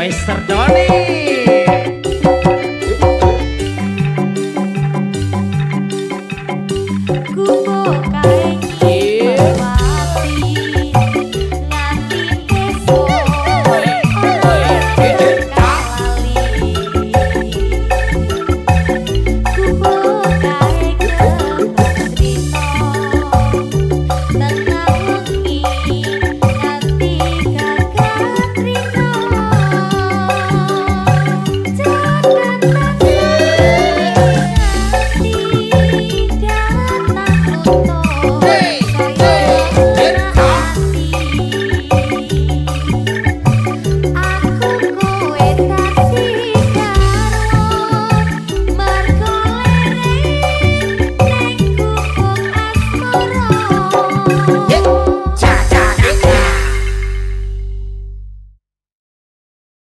Mister Johnny.